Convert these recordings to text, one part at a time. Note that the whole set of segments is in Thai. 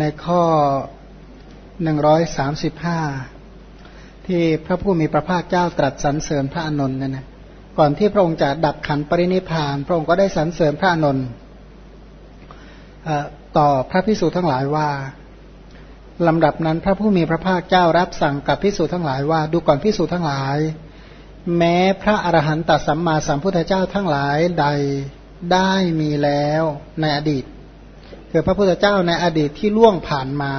ในข้อหนึ่งร้อยสามสิบห้าที่พระผู้มีพระภาคเจ้าตรัสสรรเสริญพระอนนท์นั่นนะก่อนที่พระองค์จะดับขันปรินิพาน พระองค์ก็ได้สรรเสริญพระอานนท์ต่อพระพิสุทั้งหลายว่าลำดับนั้นพระผู้มีพระภาคเจ้ารับสั่งกับพิสุทั้งหลายว่าดูก่อนพิสุทั้งหลาย แม้พระอรหันตสัมมาสัมพุทธเจ้าทั้งหลายใดได้มีแล้วในอดีต คือพระพุทธเจ้าในอดีตที่ล่วงผ่านมา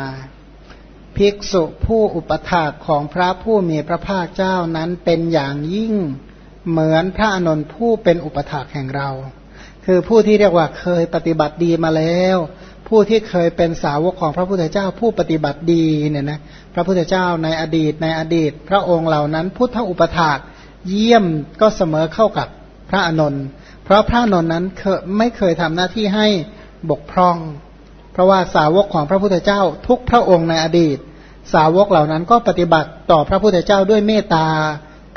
ภิกษุผู้อุปถากของพระผู้มีพระภาคเจ้านั้นเป็นอย่างยิ่งเหมือนพระอนุนผู้เป็นอุปถากแห่งเรา คือผู้ที่เรียกว่าเคยปฏิบัติดีมาแล้ว ผู้ที่เคยเป็นสาวกของพระพุทธเจ้าผู้ปฏิบัติดีเนี่ยนะพระพุทธเจ้าในอดีตในอดีต พระองค์เหล่านั้นพุทธอุปถากเยี่ยมก็เสมอเข้ากับพระอนุนเพราะพระอนุนนั้นไม่เคยทำหน้าที่ให้บกพร่อง เพราะว่าสาวกของพระพุทธเจ้าทุกพระองค์ในอดีต สาวกเหล่านั้นก็ปฏิบัติต่อพระพุทธเจ้าด้วยเมตตา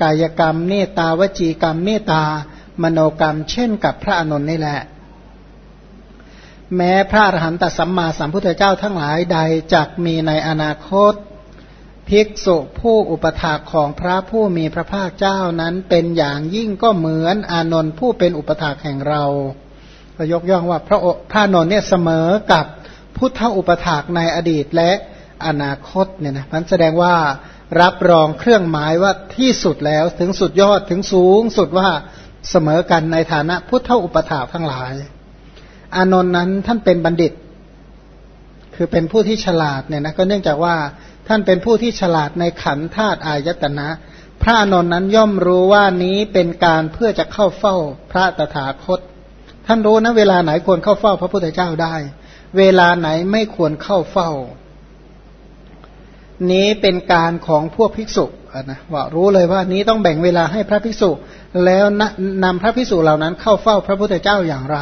กายกรรม เมตตาวจีกรรม เมตตามโนกรรม เช่นกับพระอนุนนี่แหละ แม้พระอรหันตสัมมาสัมพุทธเจ้าทั้งหลายใดจักมีในอนาคต ภิกษุผู้อุปถากของพระผู้มีพระภาคเจ้านั้นเป็นอย่างยิ่งก็เหมือนอานนท์ผู้เป็นอุปถากแห่งเรายกย่องว่าพระพระนนท์เนี่ยเสมอกับ พุทธอุปถากในอดีตและอนาคตเนี่ยนะมันแสดงว่ารับรองเครื่องหมายว่าที่สุดแล้วถึงสุดยอดถึงสูงสุดว่าเสมอกันในฐานะพุทธอุปถาทั้งหลาย อานนท์นั้นท่านเป็นบัณฑิต คือเป็นผู้ที่ฉลาดเนี่ยนะก็เนื่องจากว่าท่านเป็นผู้ที่ฉลาดในขันธาตุอายตนะ พระอานนท์นั้นย่อมรู้ว่านี้เป็นการเพื่อจะเข้าเฝ้าพระตถาคต ท่านรู้นะเวลาไหนควรเข้าเฝ้าพระพุทธเจ้าได้ เวลาไหนไม่ควรเข้าเฝ้า นี้เป็นการของพวกภิกษุนะว่ารู้เลยว่านี้ต้องแบ่งเวลาให้พระภิกษุ แล้วนำพระภิกษุเหล่านั้นเข้าเฝ้าพระพุทธเจ้าอย่างไร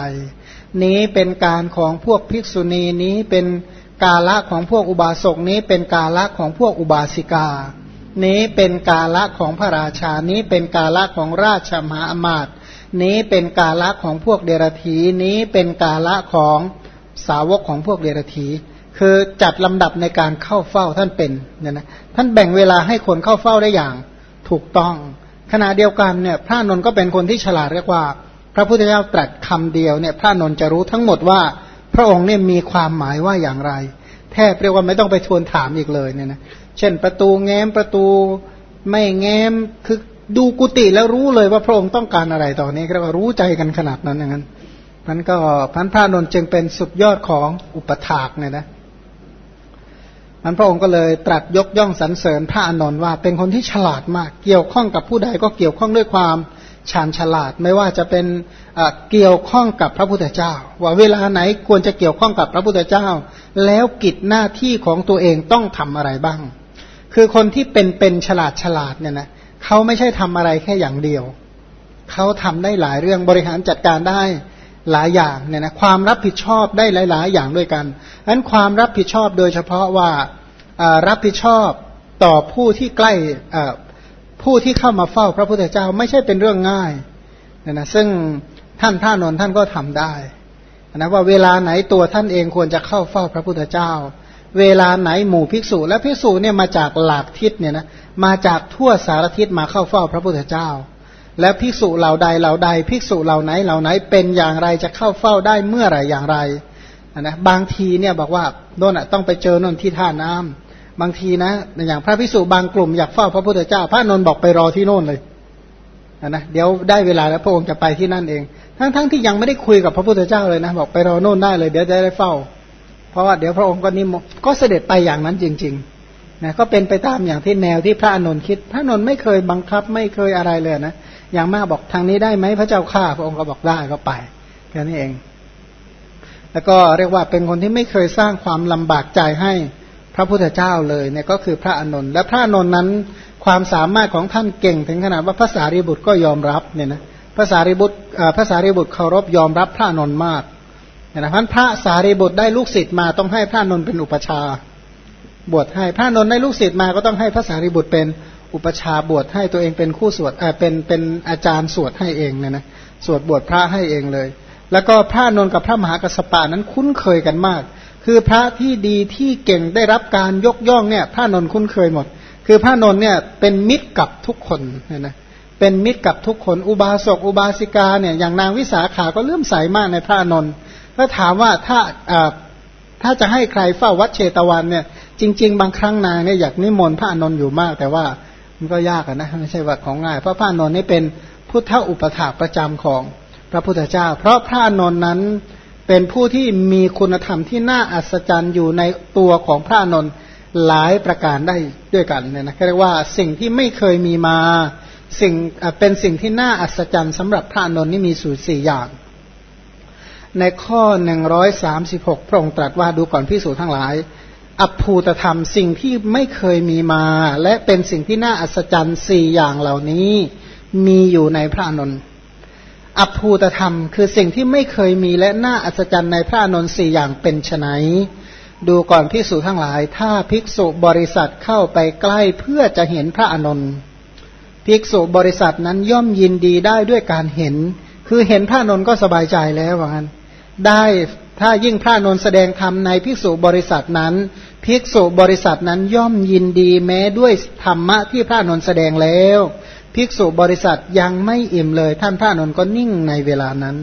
นี้เป็นการของพวกภิกษุณีนี้เป็นกาละของพวกอุบาสกนี้เป็นกาละของพวกอุบาสิกา นี้เป็นกาละของพระราชานี้เป็นกาละของราชมหาอมาตย์นี้เป็นกาละของพวกเดรธีนี้เป็นกาละของ สาวกของพวกเดรธีคือจัดลำดับในการเข้าเฝ้าท่านเป็นเนี่ยนะท่านแบ่งเวลาให้คนเข้าเฝ้าได้อย่างถูกต้อง ขณะเดียวกันเนี่ยพระนนท์ก็เป็นคนที่ฉลาดเรียกว่า พระพุทธเจ้าตรัสคำเดียวเนี่ยพระนนท์จะรู้ทั้งหมดว่าพระองค์เนี่ยมีความหมายว่าอย่างไร แทบเรียกว่าไม่ต้องไปทวนถามอีกเลยเนี่ยนะเช่นประตูแง้มประตูไม่แง้มคือดูกุฏิแล้วรู้เลยว่าพระองค์ต้องการอะไรตอนนี้เรียกว่ารู้ใจกันขนาดนั้นอย่างนั้น มันก็พันพระนนจึงเป็นสุดยอดของอุปถากเนี่ยนะมันพระองค์ก็เลยตรัสยกย่องสรรเสริญพระอนนท์ว่าเป็นคนที่ฉลาดมาก เกี่ยวข้องกับผู้ใดก็เกี่ยวข้องด้วยความชาญฉลาด ไม่ว่าจะเป็นเกี่ยวข้องกับพระพุทธเจ้า ว่าเวลาไหนควรจะเกี่ยวข้องกับพระพุทธเจ้า แล้วกิจหน้าที่ของตัวเองต้องทำอะไรบ้าง คือคนที่เป็นเป็นฉลาดฉลาดเนี่ยนะเขาไม่ใช่ทำอะไรแค่อย่างเดียว เขาทำได้หลายเรื่องบริหารจัดการได้ หลายอย่างเนี่ยนะความรับผิดชอบได้หลาย ๆ อย่างด้วยกันอันความรับผิดชอบโดยเฉพาะว่ารับผิดชอบต่อผู้ที่ใกล้ผู้ที่เข้ามาเฝ้าพระพุทธเจ้าไม่ใช่เป็นเรื่องง่ายเนี่ยนะซึ่งท่านท่านนท่านก็ทำได้นะว่าเวลาไหนตัวท่านเองควรจะเข้าเฝ้าพระพุทธเจ้า เวลาไหนหมู่ภิกษุ และภิกษุเนี่ยมาจากหลากทิศเนี่ยนะมาจากทั่วสารทิศมาเข้าเฝ้าพระพุทธเจ้า แล้วภิกษุเหล่าใดเหล่าใดภิกษุเหล่าไหนเหล่าไหนเป็นอย่างไรจะเข้าเฝ้าได้เมื่อไรอย่างไรนะบางทีเนี่ยบอกว่าโน่นต้องไปเจอนนที่ท่าน้ำบางทีนะอย่างพระภิกษุบางกลุ่มอยากเฝ้าพระพุทธเจ้า พระนนบอกไปรอที่โน่นเลยนะเดี๋ยวได้เวลาแล้วพระองค์จะไปที่นั่นเอง ทั้งๆทที่ยังไม่ได้คุยกับพระพุทธเจ้าเลยนะ บอกไปรอโน่นได้เลยเดี๋ยวจะได้เฝ้า เพราะว่าเดี๋ยวพระองค์ก็นิมก็เสด็จไปอย่างนั้นจริงๆนะก็เป็นไปตามอย่างที่แนวที่พระอนุนคิด พระนนไม่เคยบังคับไม่เคยอะไรเลยนะ อย่างมากบอกทางนี้ได้ไหมพระเจ้าข้าพระองค์ก็บอกได้ก็ไปแค่นี้เอง แล้วก็เรียกว่าเป็นคนที่ไม่เคยสร้างความลำบากใจให้พระพุทธเจ้าเลยเนี่ยก็คือพระอานนท์และพระอานนท์นั้นความสามารถของท่านเก่งถึงขนาดว่าพระสารีบุตรก็ยอมรับเนี่ยนะพระสารีบุตรพระสารีบุตรเคารพยอมรับพระอานนท์มากนะพันพระสารีบุตรได้ลูกศิษย์มาต้องให้พระอานนท์เป็นอุปชา บวชให้พระอานนท์ได้ลูกศิษย์มาก็ต้องให้พระสารีบุตรเป็น อุปชาบวชให้ตัวเองเป็นคู่สวดเออเป็นเป็นอาจารย์สวดให้เองเนี่ยนะสวดบวชพระให้เองเลย แล้วก็พระนนกับพระมหากัสปะนั้นคุ้นเคยกันมาก คือพระที่ดีที่เก่งได้รับการยกย่องเนี่ย พระนนท์คุ้นเคยหมด คือพระนนท์เนี่ยเป็นมิตรกับทุกคนเนี่ยนะเป็นมิตรกับทุกคนอุบาสกอุบาสิกาเนี่ยอย่างนางวิสาขาก็เลื่อมใสมากในพระนนท์ก็ถามว่าถ้าถ้าจะให้ใครเฝ้าวัดเชตวันเนี่ยจริง ๆ บางครั้งนางเนี่ยอยากนิมนต์พระนนท์อยู่มาก แต่ว่า มันก็ยากนะไม่ใช่ว่าของง่าย เพราะพระนนท์นี่เป็นพุทธอุปถาประจำของพระพุทธเจ้า เพราะพระนนท์นั้นเป็นผู้ที่มีคุณธรรมที่น่าอัศจรรย์อยู่ในตัวของพระนนท์หลายประการได้ด้วยกันเนี่ยนะเรียกว่าสิ่งที่ไม่เคยมีมาสิ่งเป็นสิ่งที่น่าอัศจรรย์สำหรับพระนนท์นี่มีสูตรสี่อย่าง ในข้อหนึ่งร้อยสามสิบหกพระองค์ตรัสว่าดูก่อนพิสูจทั้งหลาย อัภูตธรรมสิ่งที่ไม่เคยมีมา และเป็นสิ่งที่น่าอัศจรรย์สี่อย่างเหล่านี้มีอยู่ในพระนนท์อัภูตธรรม คือสิ่งที่ไม่เคยมีและน่าอัศจรรย์ในพระนนท์สี่อย่างเป็นไนดูก่อนพิสูจทั้งหลาย ถ้าภิกษุบริษัทเข้าไปใกล้เพื่อจะเห็นพระอนนท์ภิกษุบริษัทนั้นย่อมยินดีได้ด้วยการเห็น คือเห็นพระนนท์ก็สบายใจแล้วว่างั้น ได้ถ้ายิ่งพระนนท์แสดงธรรมในภิกษุบริษัทนั้น ภิกษุบริษัทนั้นย่อมยินดีแม้ด้วยธรรมะที่พระนนท์แสดงแล้ว ภิกษุบริษัทยังไม่อิ่มเลย ท่านพระนนท์ก็นิ่งในเวลานั้น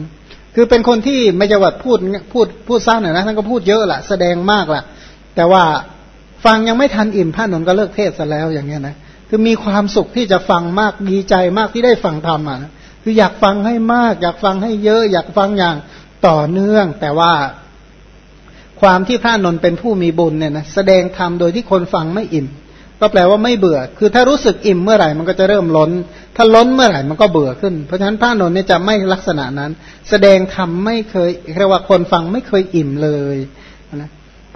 คือเป็นคนที่ไม่จะวัดพูดพูดพูดสร้างหน่อยนะท่านก็พูดเยอะละแสดงมากละแต่ว่าฟังยังไม่ทันอิ่มพระนนท์ก็เลิกเทศซะแล้วอย่างเงี้ยนะคือมีความสุขที่จะฟังมากดีใจมากที่ได้ฟังธรรมอะคืออยากฟังให้มาก อยากฟังให้เยอะ อยากฟังอย่างต่อเนื่อง แต่ว่า ความที่พระนนท์เป็นผู้มีบุญเนี่ยนะแสดงธรรมโดยที่คนฟังไม่อิ่ม ก็แปลว่าไม่เบื่อ คือถ้ารู้สึกอิ่มเมื่อไหร่มันก็จะเริ่มล้น ถ้าล้นเมื่อไหร่มันก็เบื่อขึ้น เพราะฉะนั้นพระนนท์เนี่ยจะไม่ลักษณะนั้น แสดงธรรมไม่เคยเรียกว่าคนฟังไม่เคยอิ่มเลยนะ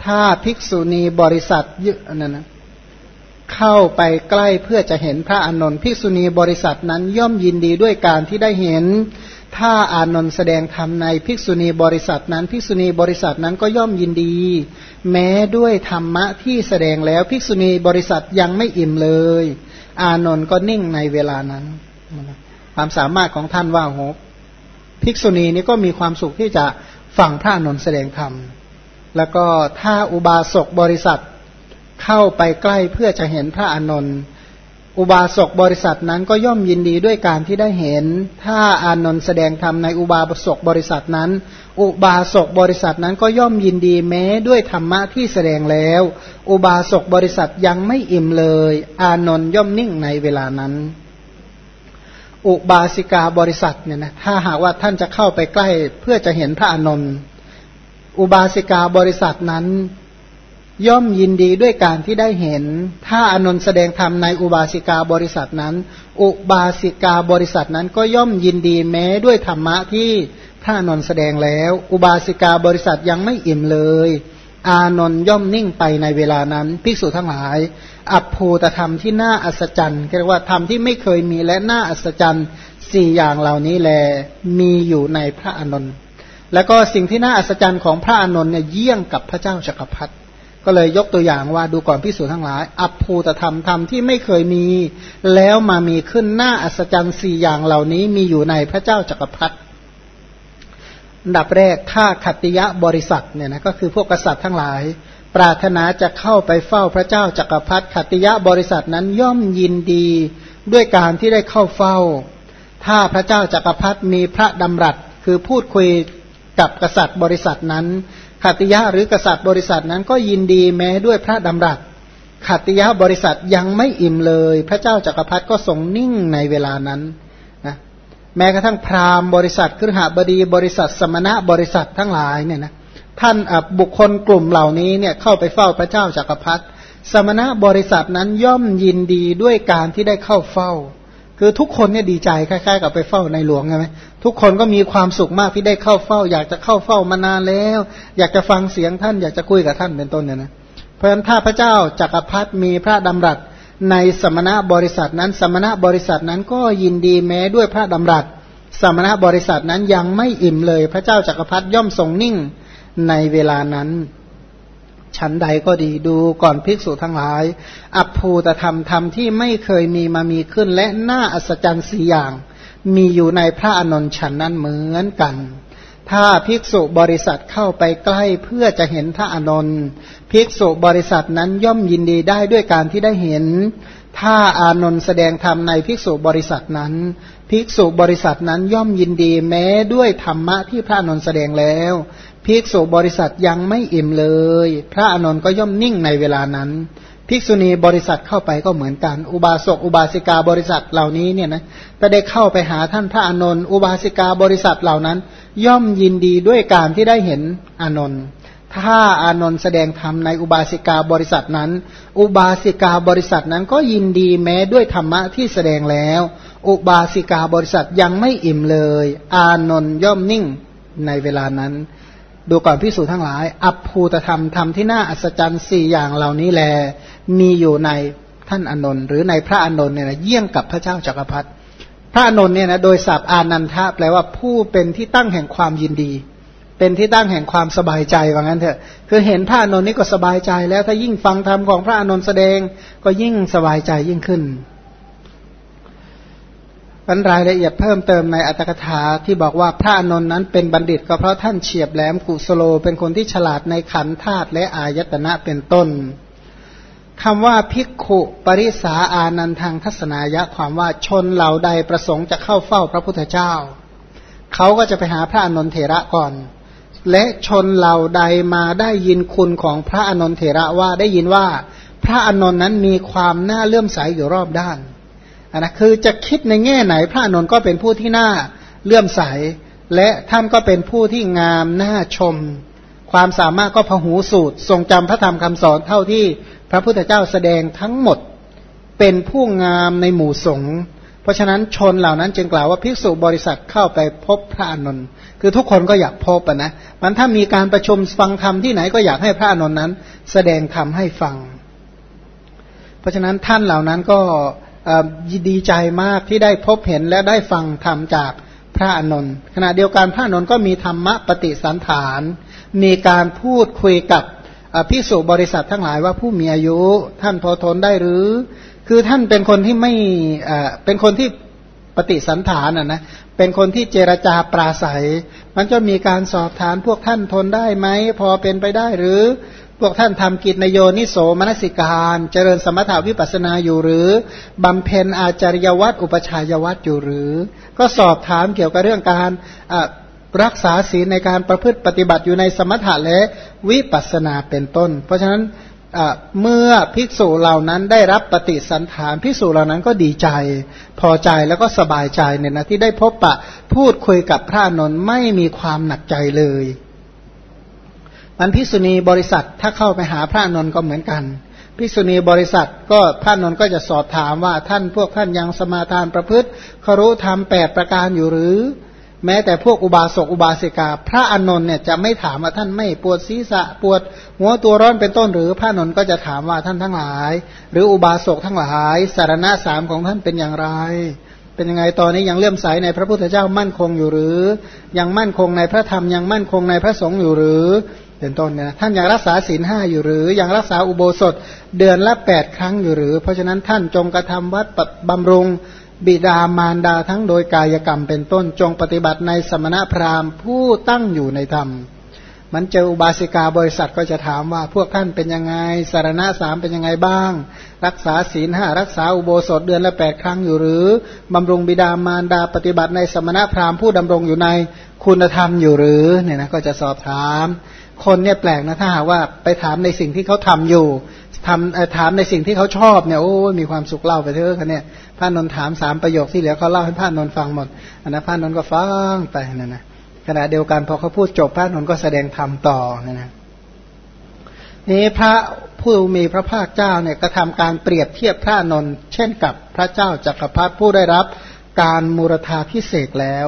ถ้าภิกษุณีบริษัทเยอะนั่นนะเข้าไปใกล้เพื่อจะเห็นพระอนนท์ภิกษุณีบริษัทนั้นย่อมยินดีด้วยการที่ได้เห็น ถ้าอานนท์แสดงธรรมในภิกษุณีบริษัทนั้น ภิกษุณีบริษัทนั้นก็ย่อมยินดี แม้ด้วยธรรมะที่แสดงแล้วภิกษุณีบริษัทยังไม่อิ่มเลย อานนท์ก็นิ่งในเวลานั้น ความสามารถของท่านว่าโหภิกษุณีนี้ก็มีความสุขที่จะฟังพระอานนท์แสดงธรรม แล้วก็ถ้าอุบาสกบริษัทเข้าไปใกล้เพื่อจะเห็นพระอานนท์ อุบาสกบริษัทนั้นก็ย่อมยินดีด้วยการที่ได้เห็น ถ้าอานนท์แสดงธรรมในอุบาสกบริษัทนั้น อุบาสกบริษัทนั้นก็ย่อมยินดีแม้ด้วยธรรมะที่แสดงแล้ว อุบาสกบริษัทยังไม่อิ่มเลย อานนท์ย่อมนิ่งในเวลานั้น อุบาสิกาบริษัทเนี่ยนะถ้าหากว่าท่านจะเข้าไปใกล้เพื่อจะเห็นพระอานนท์อุบาสิกาบริษัทนั้น ย่อมยินดีด้วยการที่ได้เห็น ถ้าอนนท์แสดงธรรมในอุบาสิกาบริษัทนั้น อุบาสิกาบริษัทนั้นก็ย่อมยินดีแม้ด้วยธรรมะที่พระอนนท์แสดงแล้ว อุบาสิกาบริษัทยังไม่อิ่มเลย อานนท์ย่อมนิ่งไปในเวลานั้นภิกษุทั้งหลาย อัปภูตธรรมที่น่าอัศจรรย์เรียกว่าธรรมที่ไม่เคยมีและน่าอัศจรรย์สี่อย่างเหล่านี้แลมีอยู่ในพระอนนท์แล้วก็สิ่งที่น่าอัศจรรย์ของพระอนนท์เนี่ยเยี่ยงกับพระเจ้าจักรพรรดิ ก็เลยยกตัวอย่างว่าดูก่อนพิสูจนทั้งหลาย อัภูตธรรมธรรมที่ไม่เคยมี แล้วมามีขึ้นหน้าอัศจรรย์สี่อย่างเหล่านี้มีอยู่ในพระเจ้าจักรพรรดิอันดับแรกข้าขัตติยะบริษัทเนี่ยนะก็คือพวกกษัตริย์ทั้งหลาย ปรารถนาจะเข้าไปเฝ้าพระเจ้าจักรพรรดิขัตติยะบริษัทนั้นย่อมยินดีด้วยการที่ได้เข้าเฝ้า ถ้าพระเจ้าจักรพรรดิมีพระดำรัสคือพูดคุยกับกษัตริย์บริษัทนั้น ขัติยะหรือกษัตริย์บริษัทนั้นก็ยินดีแม้ด้วยพระดำรัสขัติยะบริษัทยังไม่อิ่มเลย พระเจ้าจักรพรรดิก็ทรงนิ่งในเวลานั้นนะแม้กระทั่งพราหมณ์บริษัทครหบดีบริษัทสมณะบริษัททั้งหลายเนี่ยนะท่านบุคคลกลุ่มเหล่านี้เนี่ยเข้าไปเฝ้าพระเจ้าจักรพรรดิสมณะบริษัทนั้นย่อมยินดีด้วยการที่ได้เข้าเฝ้า คือทุกคนเนี่ยดีใจคล้ายๆกับไปเฝ้าในหลวงใช่ไหมทุกคนก็มีความสุขมากที่ได้เข้าเฝ้า อยากจะเข้าเฝ้ามานานแล้ว อยากจะฟังเสียงท่าน อยากจะคุยกับท่านเป็นต้นเนี่ยนะเพราะฉะนั้นถ้าพระเจ้าจักรพรรดิมีพระดำรัสในสมณะบริษัทนั้น สมณะบริษัทนั้นก็ยินดีแม้ด้วยพระดำรัส สมณะบริษัทนั้นยังไม่อิ่มเลย พระเจ้าจักรพรรดิย่อมทรงนิ่งในเวลานั้น ชั้นใดก็ดีดูก่อนภิกษุทั้งหลาย อัภูตธรรมธรรมที่ไม่เคยมีมามีขึ้น และน่าอัศจรรย์สี่อย่าง มีอยู่ในพระอนนท์ฉันนั้นเหมือนกัน ถ้าภิกษุบริษัทเข้าไปใกล้เพื่อจะเห็นพระอนนท์ภิกษุบริษัทนั้นย่อมยินดีได้ด้วยการที่ได้เห็น ถ้าอานนท์แสดงธรรมในภิกษุบริษัทนั้น ภิกษุบริษัทนั้นย่อมยินดีแม้ด้วยธรรมะที่พระอนนท์แสดงแล้ว ภิกษุบริษัทยังไม่อิ่มเลย พระอนนท์ก็ย่อมนิ่งในเวลานั้น ภิกษุณีบริษัทเข้าไปก็เหมือนกัน อุบาสกอุบาสิกาบริษัทเหล่านี้เนี่ยนะถ้าได้เข้าไปหาท่านพระอนนท์อุบาสิกาบริษัทเหล่านั้น ย่อมยินดีด้วยการที่ได้เห็นอนนท์ถ้าอานนท์แสดงธรรมในอุบาสิกาบริษัทนั้น อุบาสิกาบริษัทนั้นก็ยินดีแม้ด้วยธรรมะที่แสดงแล้ว อุบาสิกาบริษัทยังไม่อิ่มเลย อานนท์ย่อมนิ่งในเวลานั้น ดูก่อนพิสูจนทั้งหลาย อัภูตธรรมธรรมที่น่าอัศจรรย์สี่อย่างเหล่านี้แล มีอยู่ในท่านอนนท์หรือในพระอนนท์เนี่ยนะเยี่ยงกับพระเจ้าจักรพรรดิพระอนนท์เนี่ยนะโดยศัพท์อานันทะแปลว่าผู้เป็นที่ตั้งแห่งความยินดี เป็นที่ตั้งแห่งความสบายใจว่างั้นเถอะ คือเห็นพระอนนท์นี่ก็สบายใจแล้วถ้ายิ่งฟังธรรมของพระอนนท์แสดงก็ยิ่งสบายใจยิ่งขึ้น ปันรายละเอียดเพิ่มเติมในอัตถกถาที่บอกว่าพระอนนท์นั้นเป็นบัณฑิตก็เพราะท่านเฉียบแหลมกุสโล เป็นคนที่ฉลาดในขันธาตุและอายตนะเป็นต้นคำว่าภิกขุปริสาอานันทางทัศนายะความว่าชนเหล่าใดประสงค์จะเข้าเฝ้าพระพุทธเจ้า เขาก็จะไปหาพระอนนทเถระก่อน และชนเหล่าใดมาได้ยินคุณของพระอนนทเถระว่าได้ยินว่า พระอนนท์นั้นมีความน่าเลื่อมใสอยู่รอบด้าน นะคือจะคิดในแง่ไหนพระนนท์ก็เป็นผู้ที่น่าเลื่อมใส และท่านก็เป็นผู้ที่งามน่าชม ความสามารถก็พหูสูตร ทรงจำพระธรรมคำสอนเท่าที่พระพุทธเจ้าแสดงทั้งหมดเป็นผู้งามในหมู่สงฆ์เพราะฉะนั้นชนเหล่านั้นจึงกล่าวว่าภิกษุบริษัทเข้าไปพบพระอานนคือทุกคนก็อยากพบนะมันถ้ามีการประชุมฟังธรรมที่ไหนก็อยากให้พระอานนนั้น แสดงธรรมให้ฟัง เพราะฉะนั้นท่านเหล่านั้นก็ ดีใจมากที่ได้พบเห็นและได้ฟังธรรมจากพระอนนท์ขณะเดียวกันพระอนนท์ก็มีธรรมะปฏิสันฐาน มีการพูดคุยกับพิสุบริษัททั้งหลายว่าผู้มีอายุท่านพอทนได้หรือ คือท่านเป็นคนที่ไม่เป็นคนที่ปฏิสันฐานอะนะเป็นคนที่เจรจาปราศัย มันจะมีการสอบถามพวกท่านทนได้ไหม พอเป็นไปได้หรือ พวกท่านทำกิจในโยนิโสมนสิการ เจริญสมถาวิปัสนาอยู่หรือบำเพ็ญอาจารยวัตรอุปชัยวัตรอยู่หรือ ก็สอบถามเกี่ยวกับเรื่องการรักษาศีลในการประพฤติปฏิบัติอยู่ในสมถะและวิปัสนาเป็นต้น เพราะฉะนั้นเมื่อภิกษุเหล่านั้นได้รับปฏิสันฐานภิกษุเหล่านั้นก็ดีใจ พอใจแล้วก็สบายใจเนี่ยนะที่ได้พบปะพูดคุยกับพระนนท์ไม่มีความหนักใจเลย มันพิษุณีบริษัทถ้าเข้าไปหาพระนนท์ก็เหมือนกันพิษุณีบริษัทก็พระนนท์ก็จะสอบถามว่าท่านพวกท่านยังสมาทานประพฤติคารุธรรมแปดประการอยู่หรือ แม้แต่พวกอุบาสกอุบาสิกา พระอนนท์เนี่ยจะไม่ถามว่าท่านไม่ปวดศีรษะปวดหัวตัวร้อนเป็นต้นหรือพระนนท์ก็จะถามว่าท่านทั้งหลาย หรืออุบาสกทั้งหลาย สารณะสามของท่านเป็นอย่างไร เป็นยังไงตอนนี้ยังเลื่อมใสในพระพุทธเจ้ามั่นคงอยู่หรือ ยังมั่นคงในพระธรรมยังมั่นคงในพระสงฆ์อยู่หรือ เป็นต้นนี่ยท่านยังรักษาศีลห้าอยู่หรือ ยังรักษาอุโบสถเดือนละแปดครั้งอยู่หรือ เพราะฉะนั้นท่านจงกระทำวัดบำรุงบิดามารดาทั้งโดยกายกรรมเป็นต้นจงปฏิบัติในสมณพราหมณ์ผู้ตั้งอยู่ในธรรม มันเจออุบาสิกาบริษัทก็จะถามว่าพวกท่านเป็นยังไงสารณะสามเป็นยังไงบ้าง รักษาศีลห้ารักษาอุโบสถเดือนละแปดครั้งอยู่หรือบำรุงบิดามารดาปฏิบัติในสมณพราหมณ์ผู้ดำรงอยู่ในคุณธรรมอยู่หรือเนี่ยนะก็จะสอบถาม คนเนี่ยแปลกนะถ้าหากว่าไปถามในสิ่งที่เขาทำอยู่ทำถามในสิ่งที่เขาชอบเนี่ยโอ้มีความสุขเล่าไปเถอะคันเนี่ยพระนนท์ถามสามประโยคที่เหลือเขาเล่าให้พระนนท์ฟังหมดอันนั้นพระนนท์ก็ฟังไปนั่นนะขณะเดียวกันพอเขาพูดจบพระนนท์ก็แสดงธรรมต่อนะนะนี้พระผู้มีพระภาคเจ้าเนี่ยกระทาการเปรียบเทียบพระนนท์เช่นกับพระเจ้าจักรพรรดิผู้ได้รับการมูรธาพิเศษแล้ว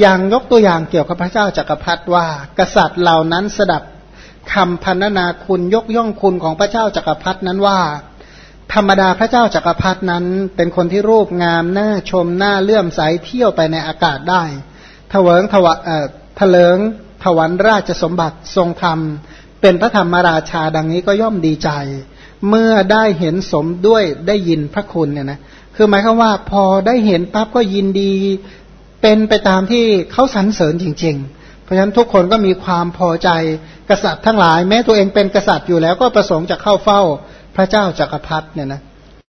อย่างยกตัวอย่างเกี่ยวกับพระเจ้าจักรพรรดิว่า กษัตริย์เหล่านั้นสดับคำพันนาคุณยกย่องคุณของพระเจ้าจักรพรรดินั้นว่า ธรรมดาพระเจ้าจักรพรรดินั้น เป็นคนที่รูปงามน่าชมน่าเลื่อมใสเที่ยวไปในอากาศได้ถวิงถวะเอ่อถลิงถวันราชสมบัติทรงธรรม เป็นพระธรรมราชาดังนี้ก็ย่อมดีใจ เมื่อได้เห็นสมด้วยได้ยินพระคุณเนี่ยนะคือหมายความว่าพอได้เห็นปั๊บก็ยินดี เป็นไปตามที่เขาสรรเสริญจริง ๆ เพราะฉะนั้นทุกคนก็มีความพอใจกษัตริย์ทั้งหลาย แม้ตัวเองเป็นกษัตริย์อยู่แล้วก็ประสงค์จะเข้าเฝ้าพระเจ้าจากักรพรรดิเนี่ยนะ